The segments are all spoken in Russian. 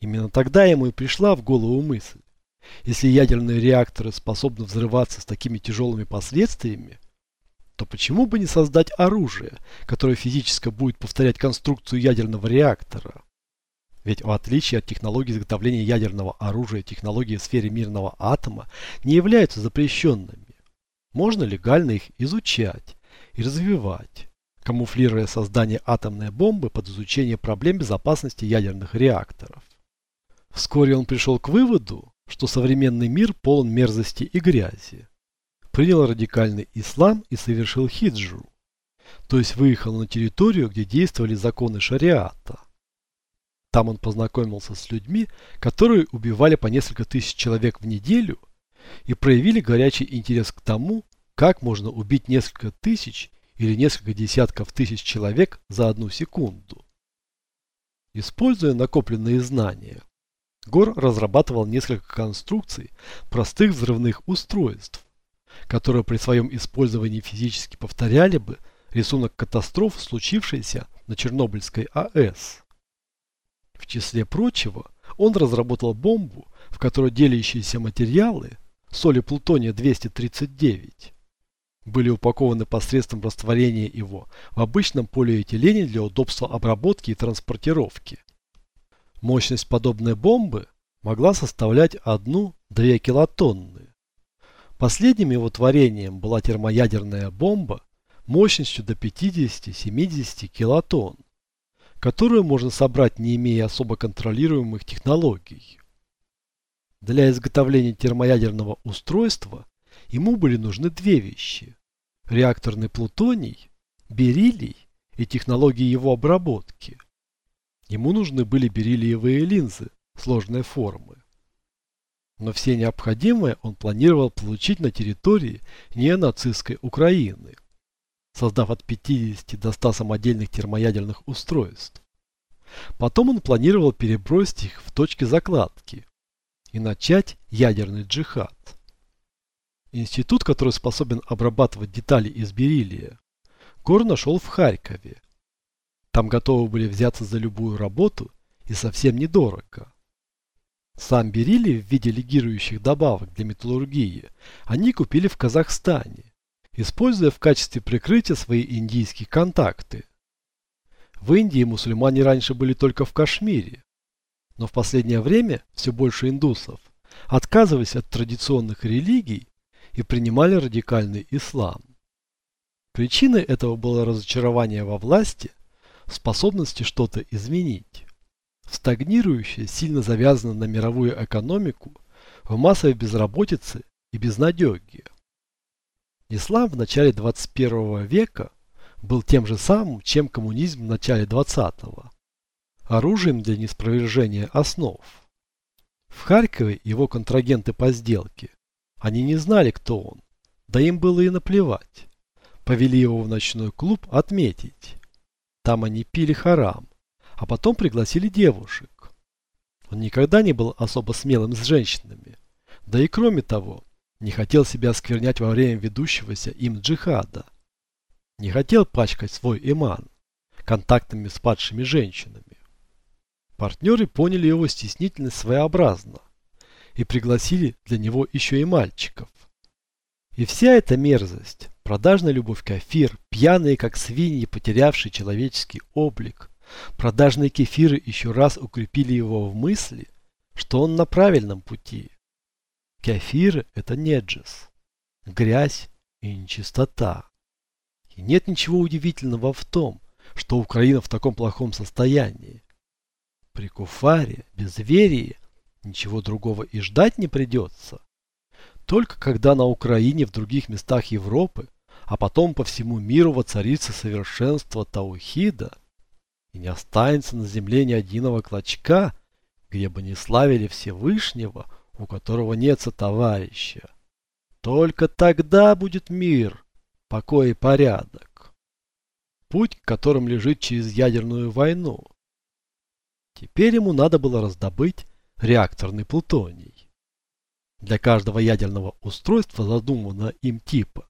Именно тогда ему и пришла в голову мысль. Если ядерные реакторы способны взрываться с такими тяжелыми последствиями, то почему бы не создать оружие, которое физически будет повторять конструкцию ядерного реактора? Ведь в отличие от технологий изготовления ядерного оружия, технологии в сфере мирного атома не являются запрещенными. Можно легально их изучать и развивать, камуфлируя создание атомной бомбы под изучение проблем безопасности ядерных реакторов. Вскоре он пришел к выводу, что современный мир полон мерзости и грязи. Принял радикальный ислам и совершил хиджру, то есть выехал на территорию, где действовали законы шариата. Там он познакомился с людьми, которые убивали по несколько тысяч человек в неделю и проявили горячий интерес к тому, как можно убить несколько тысяч или несколько десятков тысяч человек за одну секунду. Используя накопленные знания, Гор разрабатывал несколько конструкций простых взрывных устройств, которые при своем использовании физически повторяли бы рисунок катастроф, случившейся на Чернобыльской АЭС. В числе прочего, он разработал бомбу, в которой делящиеся материалы, соли плутония-239, были упакованы посредством растворения его в обычном полиэтилене для удобства обработки и транспортировки. Мощность подобной бомбы могла составлять 1-2 килотонны. Последним его творением была термоядерная бомба мощностью до 50-70 килотонн, которую можно собрать, не имея особо контролируемых технологий. Для изготовления термоядерного устройства ему были нужны две вещи – реакторный плутоний, бериллий и технологии его обработки – Ему нужны были бериллиевые линзы сложной формы. Но все необходимое он планировал получить на территории неонацистской Украины, создав от 50 до 100 самодельных термоядерных устройств. Потом он планировал перебросить их в точки закладки и начать ядерный джихад. Институт, который способен обрабатывать детали из бериллия, Гор нашел в Харькове там готовы были взяться за любую работу и совсем недорого. Сам бериллий в виде легирующих добавок для металлургии они купили в Казахстане, используя в качестве прикрытия свои индийские контакты. В Индии мусульмане раньше были только в Кашмире, но в последнее время все больше индусов отказывались от традиционных религий и принимали радикальный ислам. Причиной этого было разочарование во власти способности что-то изменить. Стагнирующая сильно завязана на мировую экономику, в массовой безработице и безнадеге. Ислам в начале 21 века был тем же самым, чем коммунизм в начале 20-го. Оружием для неспровержения основ. В Харькове его контрагенты по сделке. Они не знали, кто он. Да им было и наплевать. Повели его в ночной клуб отметить. Там они пили харам, а потом пригласили девушек. Он никогда не был особо смелым с женщинами. Да и кроме того, не хотел себя осквернять во время ведущегося им джихада. Не хотел пачкать свой иман контактами с падшими женщинами. Партнеры поняли его стеснительность своеобразно и пригласили для него еще и мальчиков. И вся эта мерзость, Продажная любовь кефир, пьяные как свиньи, потерявшие человеческий облик. Продажные кефиры еще раз укрепили его в мысли, что он на правильном пути. Кефиры – это неджес, грязь и нечистота. И нет ничего удивительного в том, что Украина в таком плохом состоянии. При куфаре, безверии, ничего другого и ждать не придется. Только когда на Украине в других местах Европы а потом по всему миру воцарится совершенство Таухида, и не останется на земле ни одиного клочка, где бы не славили Всевышнего, у которого нет сотоварища. Только тогда будет мир, покой и порядок. Путь, которым лежит через ядерную войну. Теперь ему надо было раздобыть реакторный плутоний. Для каждого ядерного устройства задуманного им типа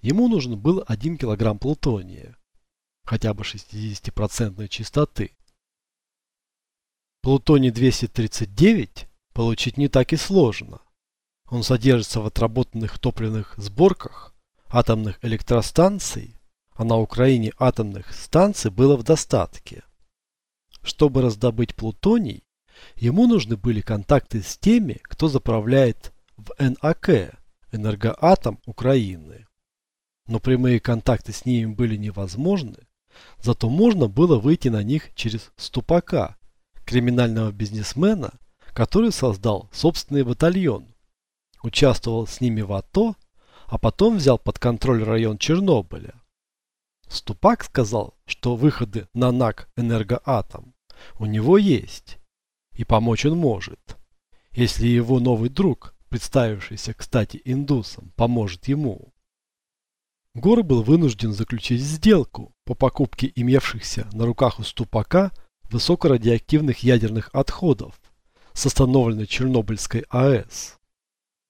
Ему нужен был 1 килограмм плутония, хотя бы 60% чистоты. Плутоний-239 получить не так и сложно. Он содержится в отработанных топливных сборках атомных электростанций, а на Украине атомных станций было в достатке. Чтобы раздобыть плутоний, ему нужны были контакты с теми, кто заправляет в НАК, энергоатом Украины. Но прямые контакты с ними были невозможны, зато можно было выйти на них через Ступака, криминального бизнесмена, который создал собственный батальон, участвовал с ними в АТО, а потом взял под контроль район Чернобыля. Ступак сказал, что выходы на НАК «Энергоатом» у него есть, и помочь он может, если его новый друг, представившийся, кстати, индусом, поможет ему. Гор был вынужден заключить сделку по покупке имевшихся на руках у Ступака высокорадиоактивных ядерных отходов с остановленной Чернобыльской АЭС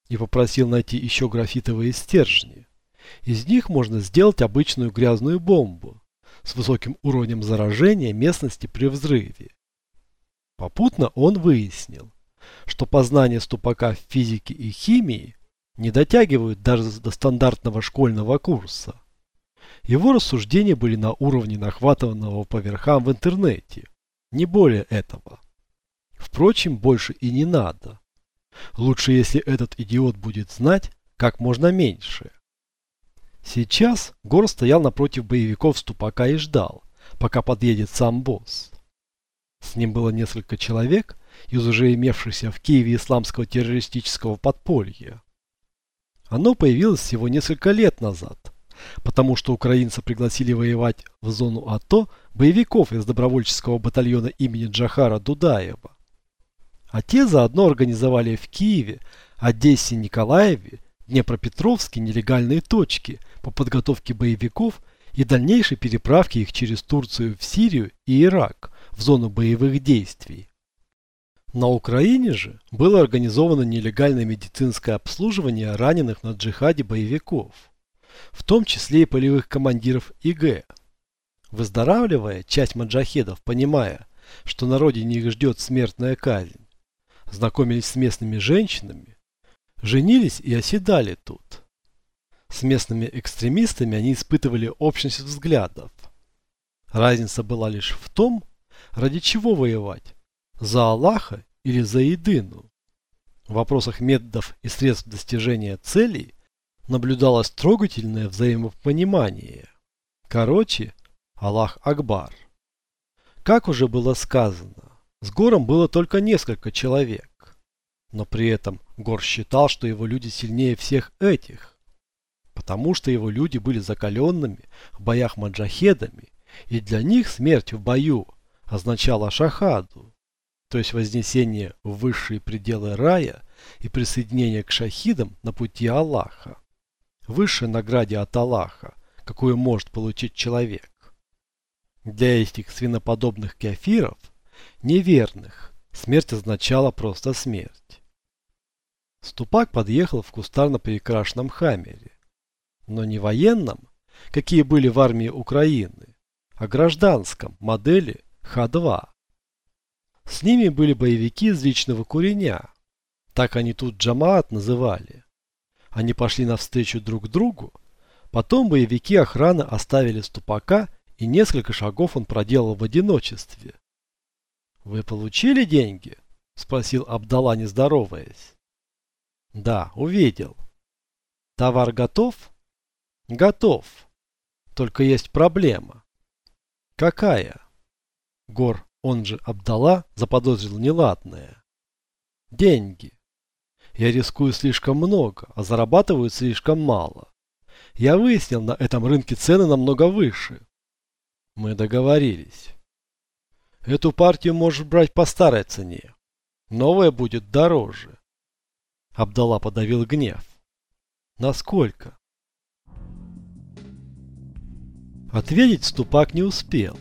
и попросил найти еще графитовые стержни. Из них можно сделать обычную грязную бомбу с высоким уровнем заражения местности при взрыве. Попутно он выяснил, что познания ступака в физике и химии не дотягивают даже до стандартного школьного курса. Его рассуждения были на уровне нахватанного по верхам в интернете, не более этого. Впрочем, больше и не надо. Лучше, если этот идиот будет знать как можно меньше. Сейчас Гор стоял напротив боевиков ступака и ждал, пока подъедет сам босс. С ним было несколько человек из уже имевшихся в Киеве исламского террористического подполья. Оно появилось всего несколько лет назад, потому что украинцы пригласили воевать в зону АТО боевиков из добровольческого батальона имени Джахара Дудаева. А те заодно организовали в Киеве, Одессе, Николаеве, Днепропетровске нелегальные точки по подготовке боевиков и дальнейшей переправке их через Турцию в Сирию и Ирак в зону боевых действий. На Украине же было организовано нелегальное медицинское обслуживание раненых на джихаде боевиков, в том числе и полевых командиров ИГ. Выздоравливая, часть маджахедов, понимая, что на родине их ждет смертная казнь, знакомились с местными женщинами, женились и оседали тут. С местными экстремистами они испытывали общность взглядов. Разница была лишь в том, ради чего воевать – за Аллаха или за Едыну. В вопросах методов и средств достижения целей наблюдалось трогательное взаимопонимание. Короче, Аллах Акбар. Как уже было сказано, с Гором было только несколько человек. Но при этом Гор считал, что его люди сильнее всех этих. Потому что его люди были закаленными в боях маджахедами, и для них смерть в бою означала шахаду, то есть вознесение в высшие пределы рая и присоединение к шахидам на пути Аллаха. Высшей награде от Аллаха, какую может получить человек. Для этих свиноподобных кефиров – неверных. Смерть означала просто смерть. Ступак подъехал в кустарно перекрашенном хаммере. Но не военном, какие были в армии Украины, а гражданском модели Х-2. С ними были боевики из личного куреня. Так они тут Джамаат называли. Они пошли навстречу друг другу. Потом боевики охраны оставили ступака, и несколько шагов он проделал в одиночестве. «Вы получили деньги?» – спросил Абдалла, не здороваясь. «Да, увидел». «Товар готов?» «Готов. Только есть проблема». «Какая?» Гор, он же Абдалла, заподозрил неладное. «Деньги. Я рискую слишком много, а зарабатываю слишком мало. Я выяснил, на этом рынке цены намного выше». «Мы договорились». Эту партию можешь брать по старой цене. Новая будет дороже. Абдалла подавил гнев. Насколько? Ответить Ступак не успел,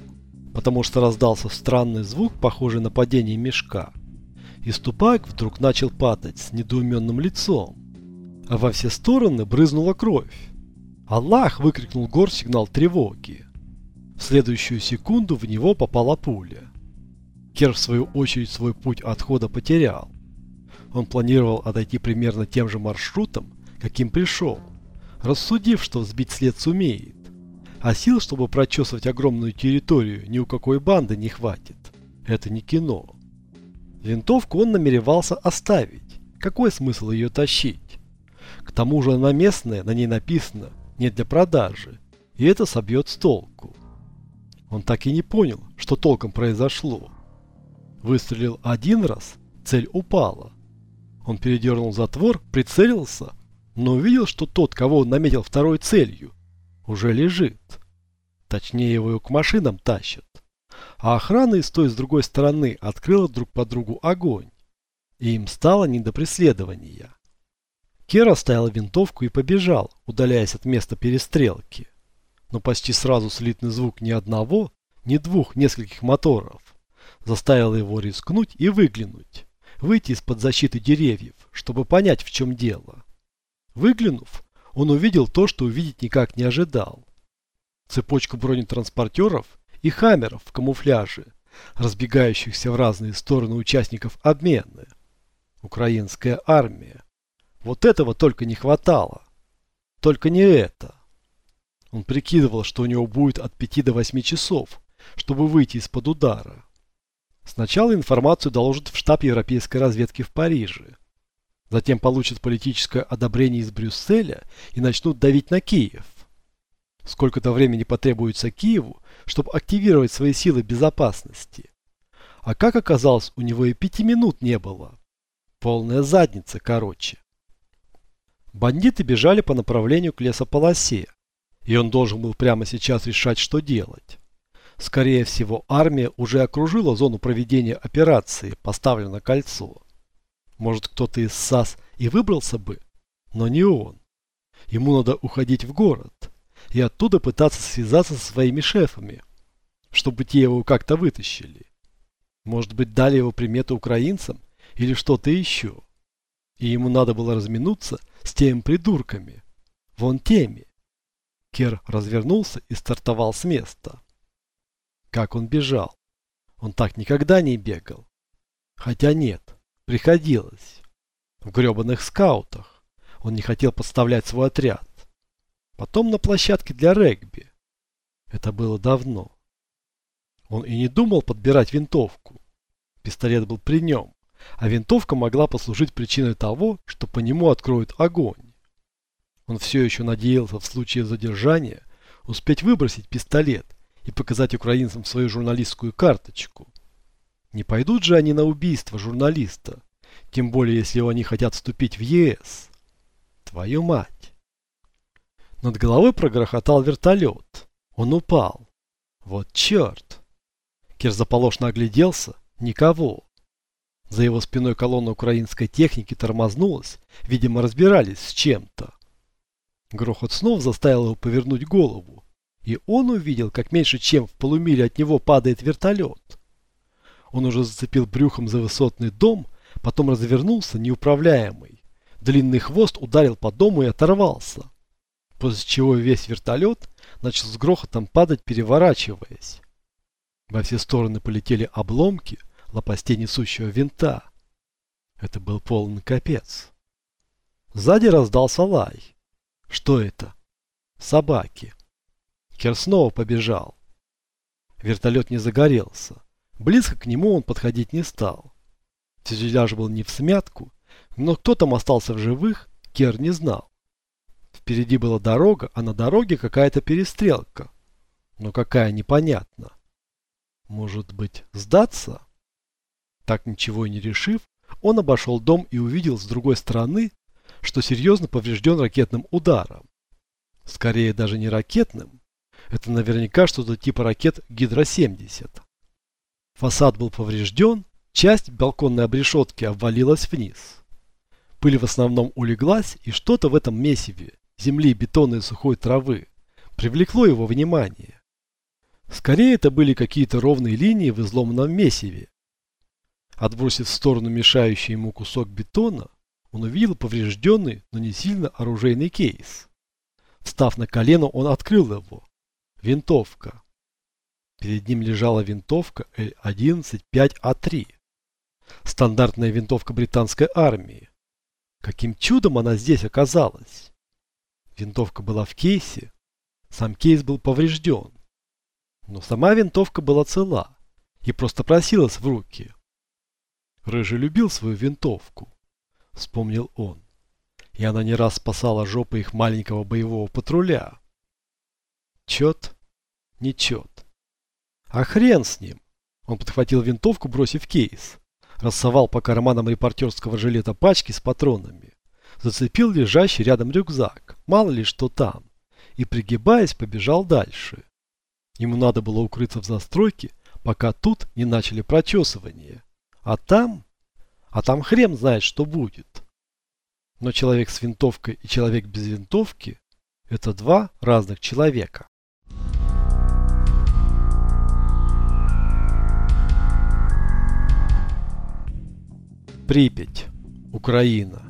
потому что раздался странный звук, похожий на падение мешка. И Ступак вдруг начал падать с недоуменным лицом, а во все стороны брызнула кровь. Аллах выкрикнул гор сигнал тревоги. В следующую секунду в него попала пуля. Кер, в свою очередь, свой путь отхода потерял. Он планировал отойти примерно тем же маршрутом, каким пришел, рассудив, что взбить след сумеет. А сил, чтобы прочесывать огромную территорию, ни у какой банды не хватит. Это не кино. Винтовку он намеревался оставить. Какой смысл ее тащить? К тому же она местная, на ней написано «не для продажи», и это собьет с толку. Он так и не понял, что толком произошло. Выстрелил один раз, цель упала. Он передернул затвор, прицелился, но увидел, что тот, кого он наметил второй целью, уже лежит. Точнее, его к машинам тащат. А охрана и с той с другой стороны открыла друг по другу огонь. И им стало не до преследования. Кер оставил винтовку и побежал, удаляясь от места перестрелки. Но почти сразу слитный звук ни одного, ни двух, нескольких моторов заставил его рискнуть и выглянуть, выйти из-под защиты деревьев, чтобы понять, в чем дело. Выглянув, он увидел то, что увидеть никак не ожидал. Цепочку бронетранспортеров и хаммеров в камуфляже, разбегающихся в разные стороны участников обмена. Украинская армия. Вот этого только не хватало. Только не это. Он прикидывал, что у него будет от 5 до 8 часов, чтобы выйти из-под удара. Сначала информацию доложат в штаб европейской разведки в Париже. Затем получат политическое одобрение из Брюсселя и начнут давить на Киев. Сколько-то времени потребуется Киеву, чтобы активировать свои силы безопасности. А как оказалось, у него и пяти минут не было. Полная задница, короче. Бандиты бежали по направлению к лесополосе, и он должен был прямо сейчас решать, что делать. Скорее всего, армия уже окружила зону проведения операции, поставлено кольцо. Может, кто-то из САС и выбрался бы, но не он. Ему надо уходить в город и оттуда пытаться связаться со своими шефами, чтобы те его как-то вытащили. Может быть, дали его приметы украинцам или что-то еще. И ему надо было разминуться с теми придурками. Вон теми. Кер развернулся и стартовал с места. Как он бежал. Он так никогда не бегал. Хотя нет, приходилось. В гребаных скаутах. Он не хотел подставлять свой отряд. Потом на площадке для регби. Это было давно. Он и не думал подбирать винтовку. Пистолет был при нем, а винтовка могла послужить причиной того, что по нему откроют огонь. Он все еще надеялся в случае задержания успеть выбросить пистолет и показать украинцам свою журналистскую карточку. Не пойдут же они на убийство журналиста, тем более если они хотят вступить в ЕС. Твою мать. Над головой прогрохотал вертолет. Он упал. Вот черт. Кир заполошно огляделся. Никого. За его спиной колонна украинской техники тормознулась. Видимо, разбирались с чем-то. Грохот снова заставил его повернуть голову. И он увидел, как меньше чем в полумиле от него падает вертолет. Он уже зацепил брюхом за высотный дом, потом развернулся, неуправляемый. Длинный хвост ударил по дому и оторвался. После чего весь вертолет начал с грохотом падать, переворачиваясь. Во все стороны полетели обломки лопастей несущего винта. Это был полный капец. Сзади раздался лай. Что это? Собаки. Кер снова побежал. Вертолет не загорелся. Близко к нему он подходить не стал. Фюзеляж был не в смятку, но кто там остался в живых, Кер не знал. Впереди была дорога, а на дороге какая-то перестрелка. Но какая непонятно. Может быть, сдаться? Так ничего и не решив, он обошел дом и увидел с другой стороны, что серьезно поврежден ракетным ударом. Скорее даже не ракетным. Это наверняка что-то типа ракет Гидро-70. Фасад был поврежден, часть балконной обрешетки обвалилась вниз. Пыль в основном улеглась, и что-то в этом месиве, земли, бетона и сухой травы, привлекло его внимание. Скорее это были какие-то ровные линии в изломанном месиве. Отбросив в сторону мешающий ему кусок бетона, он увидел поврежденный, но не сильно оружейный кейс. Встав на колено, он открыл его. Винтовка. Перед ним лежала винтовка L11-5А3. Стандартная винтовка британской армии. Каким чудом она здесь оказалась? Винтовка была в кейсе. Сам кейс был поврежден. Но сама винтовка была цела и просто просилась в руки. Рыжий любил свою винтовку, вспомнил он. И она не раз спасала жопы их маленького боевого патруля. Чет, не чет. А хрен с ним. Он подхватил винтовку, бросив кейс. Рассовал по карманам репортерского жилета пачки с патронами. Зацепил лежащий рядом рюкзак. Мало ли что там. И пригибаясь, побежал дальше. Ему надо было укрыться в застройке, пока тут не начали прочесывание. А там... А там хрен знает, что будет. Но человек с винтовкой и человек без винтовки – это два разных человека. Припять, Украина.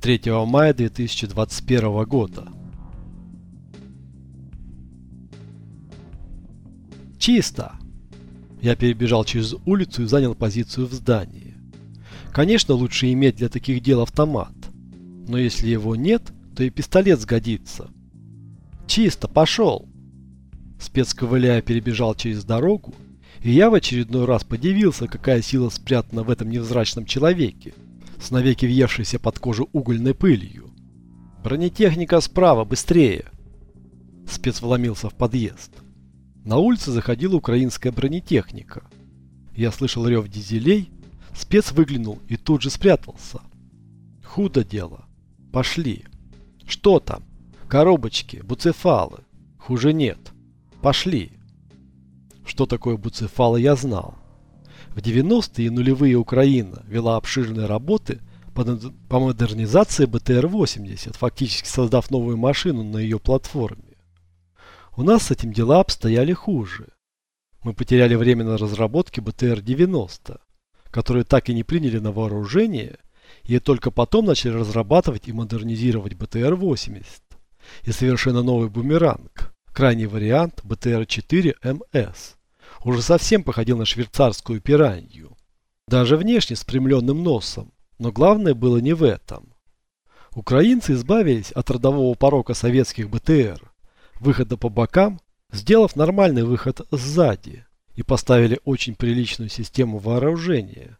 3 мая 2021 года. Чисто. Я перебежал через улицу и занял позицию в здании. Конечно, лучше иметь для таких дел автомат. Но если его нет, то и пистолет сгодится. Чисто, пошел. Спец ковыляя перебежал через дорогу и я в очередной раз подивился, какая сила спрятана в этом невзрачном человеке, с навеки въевшейся под кожу угольной пылью. Бронетехника справа, быстрее! Спец вломился в подъезд. На улице заходила украинская бронетехника. Я слышал рев дизелей, спец выглянул и тут же спрятался. Худо дело. Пошли. Что там? Коробочки, буцефалы. Хуже нет. Пошли. Что такое буцефалы, я знал. В 90-е и нулевые Украина вела обширные работы по модернизации БТР-80, фактически создав новую машину на ее платформе. У нас с этим дела обстояли хуже. Мы потеряли время на разработке БТР-90, которые так и не приняли на вооружение, и только потом начали разрабатывать и модернизировать БТР-80 и совершенно новый бумеранг, крайний вариант БТР-4МС уже совсем походил на швейцарскую пиранью. Даже внешне с примленным носом. Но главное было не в этом. Украинцы избавились от родового порока советских БТР, выхода по бокам, сделав нормальный выход сзади, и поставили очень приличную систему вооружения.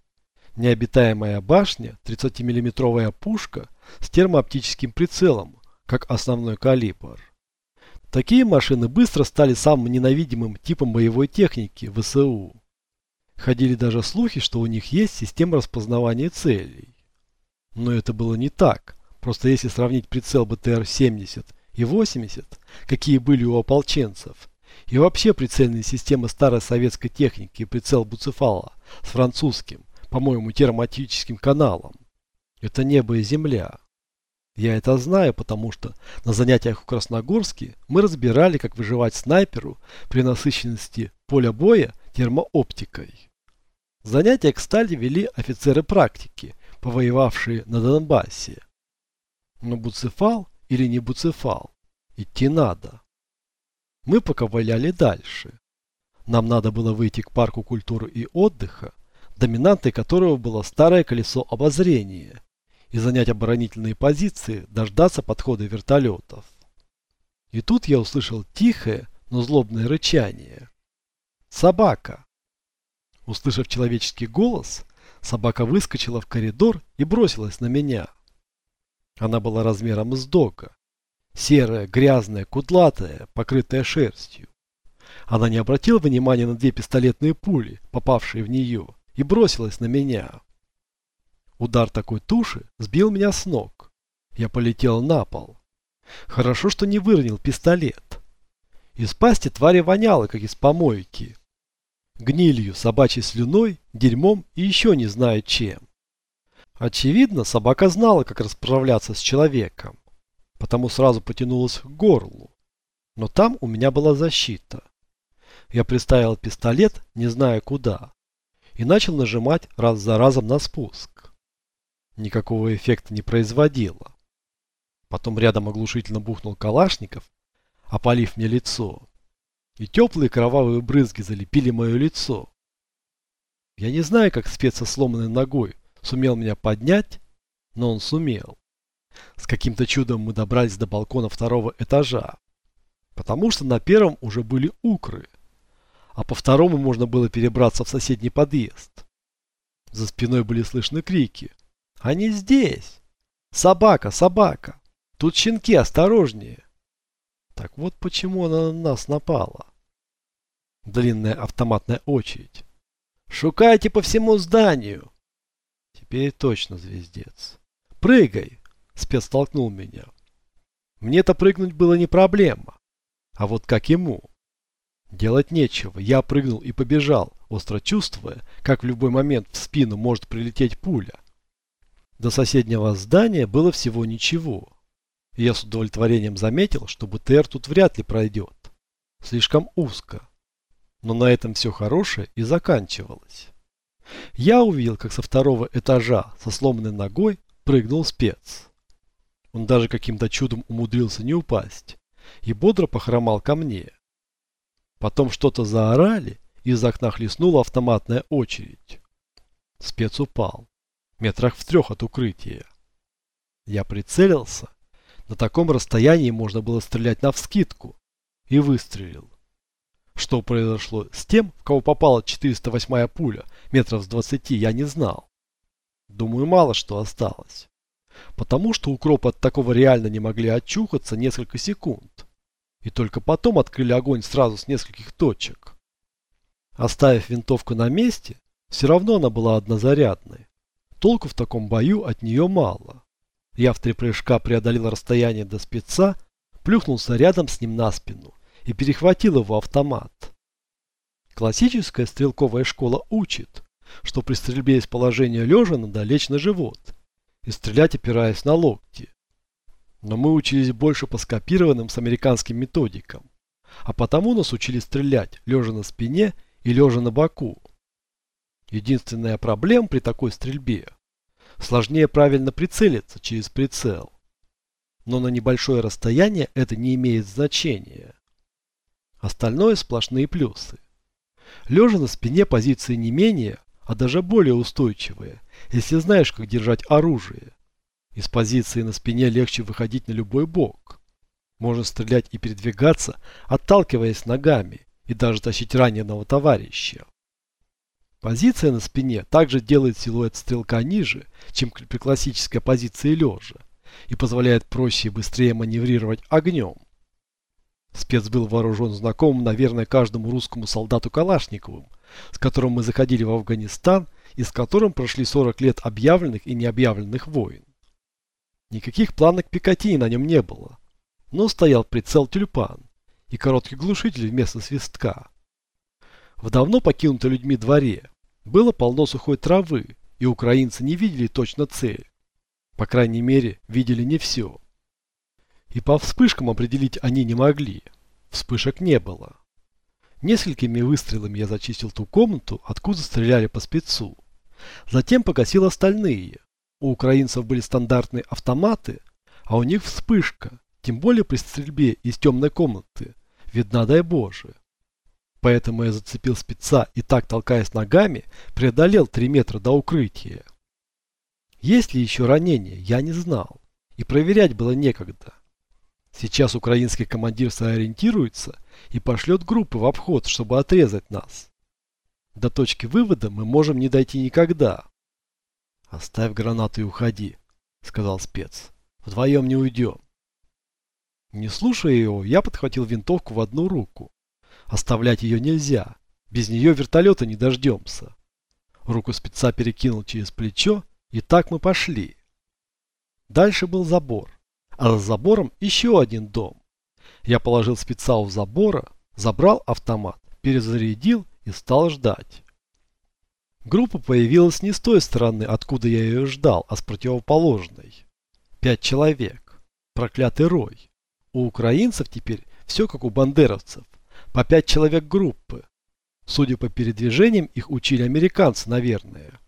Необитаемая башня, 30-миллиметровая пушка с термооптическим прицелом, как основной калибр. Такие машины быстро стали самым ненавидимым типом боевой техники в ВСУ. Ходили даже слухи, что у них есть система распознавания целей. Но это было не так. Просто если сравнить прицел БТР-70 и 80, какие были у ополченцев, и вообще прицельные системы старой советской техники прицел Буцефала с французским, по-моему, термотическим каналом, это небо и земля. Я это знаю, потому что на занятиях в Красногорске мы разбирали, как выживать снайперу при насыщенности поля боя термооптикой. Занятия, кстати, вели офицеры практики, повоевавшие на Донбассе. Но буцефал или не буцефал, идти надо. Мы поковыляли дальше. Нам надо было выйти к парку культуры и отдыха, доминантой которого было старое колесо обозрения, и занять оборонительные позиции, дождаться подхода вертолетов. И тут я услышал тихое, но злобное рычание. «Собака!» Услышав человеческий голос, собака выскочила в коридор и бросилась на меня. Она была размером с дога. Серая, грязная, кудлатая, покрытая шерстью. Она не обратила внимания на две пистолетные пули, попавшие в нее, и бросилась на меня. Удар такой туши сбил меня с ног. Я полетел на пол. Хорошо, что не выронил пистолет. Из пасти твари воняло, как из помойки. Гнилью, собачьей слюной, дерьмом и еще не знаю чем. Очевидно, собака знала, как расправляться с человеком, потому сразу потянулась к горлу. Но там у меня была защита. Я приставил пистолет, не зная куда, и начал нажимать раз за разом на спуск никакого эффекта не производило. Потом рядом оглушительно бухнул Калашников, опалив мне лицо. и теплые кровавые брызги залепили мое лицо. Я не знаю, как спец со сломанной ногой сумел меня поднять, но он сумел. С каким-то чудом мы добрались до балкона второго этажа, потому что на первом уже были укры, а по второму можно было перебраться в соседний подъезд. За спиной были слышны крики. «Они здесь! Собака, собака! Тут щенки, осторожнее!» Так вот почему она на нас напала. Длинная автоматная очередь. «Шукайте по всему зданию!» Теперь точно звездец. «Прыгай!» Спец толкнул меня. Мне-то прыгнуть было не проблема. А вот как ему? Делать нечего. Я прыгнул и побежал, остро чувствуя, как в любой момент в спину может прилететь пуля. До соседнего здания было всего ничего. И я с удовлетворением заметил, что БТР тут вряд ли пройдет. Слишком узко. Но на этом все хорошее и заканчивалось. Я увидел, как со второго этажа со сломанной ногой прыгнул спец. Он даже каким-то чудом умудрился не упасть и бодро похромал ко мне. Потом что-то заорали, и из окна хлестнула автоматная очередь. Спец упал, метрах в трех от укрытия. Я прицелился. На таком расстоянии можно было стрелять навскидку. И выстрелил. Что произошло с тем, в кого попала 408-я пуля метров с 20, я не знал. Думаю, мало что осталось потому что укропы от такого реально не могли очухаться несколько секунд. И только потом открыли огонь сразу с нескольких точек. Оставив винтовку на месте, все равно она была однозарядной. Толку в таком бою от нее мало. Я в три прыжка преодолел расстояние до спеца, плюхнулся рядом с ним на спину и перехватил его автомат. Классическая стрелковая школа учит, что при стрельбе из положения лежа надо лечь на живот – и стрелять опираясь на локти. Но мы учились больше по скопированным с американским методикам, а потому нас учили стрелять лежа на спине и лежа на боку. Единственная проблема при такой стрельбе – сложнее правильно прицелиться через прицел. Но на небольшое расстояние это не имеет значения. Остальное сплошные плюсы. Лежа на спине позиции не менее, а даже более устойчивые, если знаешь, как держать оружие. Из позиции на спине легче выходить на любой бок. Можно стрелять и передвигаться, отталкиваясь ногами, и даже тащить раненого товарища. Позиция на спине также делает силуэт стрелка ниже, чем при классической позиции лежа, и позволяет проще и быстрее маневрировать огнем. Спец был вооружен знакомым, наверное, каждому русскому солдату Калашниковым, с которым мы заходили в Афганистан и с которым прошли 40 лет объявленных и необъявленных войн. Никаких планок Пикатини на нем не было, но стоял прицел тюльпан и короткий глушитель вместо свистка. В давно покинутой людьми дворе было полно сухой травы, и украинцы не видели точно цель. По крайней мере, видели не все. И по вспышкам определить они не могли. Вспышек не было. Несколькими выстрелами я зачистил ту комнату, откуда стреляли по спецу. Затем погасил остальные. У украинцев были стандартные автоматы, а у них вспышка, тем более при стрельбе из темной комнаты. Видна, дай Боже. Поэтому я зацепил спеца и так, толкаясь ногами, преодолел 3 метра до укрытия. Есть ли еще ранения, я не знал. И проверять было некогда. Сейчас украинский командир сориентируется и пошлет группы в обход, чтобы отрезать нас. До точки вывода мы можем не дойти никогда. Оставь гранату и уходи, сказал спец. Вдвоем не уйдем. Не слушая его, я подхватил винтовку в одну руку. Оставлять ее нельзя. Без нее вертолета не дождемся. Руку спеца перекинул через плечо, и так мы пошли. Дальше был забор, а за забором еще один дом. Я положил спеца у забора, забрал автомат, перезарядил и стал ждать. Группа появилась не с той стороны, откуда я ее ждал, а с противоположной. Пять человек. Проклятый рой. У украинцев теперь все как у бандеровцев. По пять человек группы. Судя по передвижениям, их учили американцы, наверное.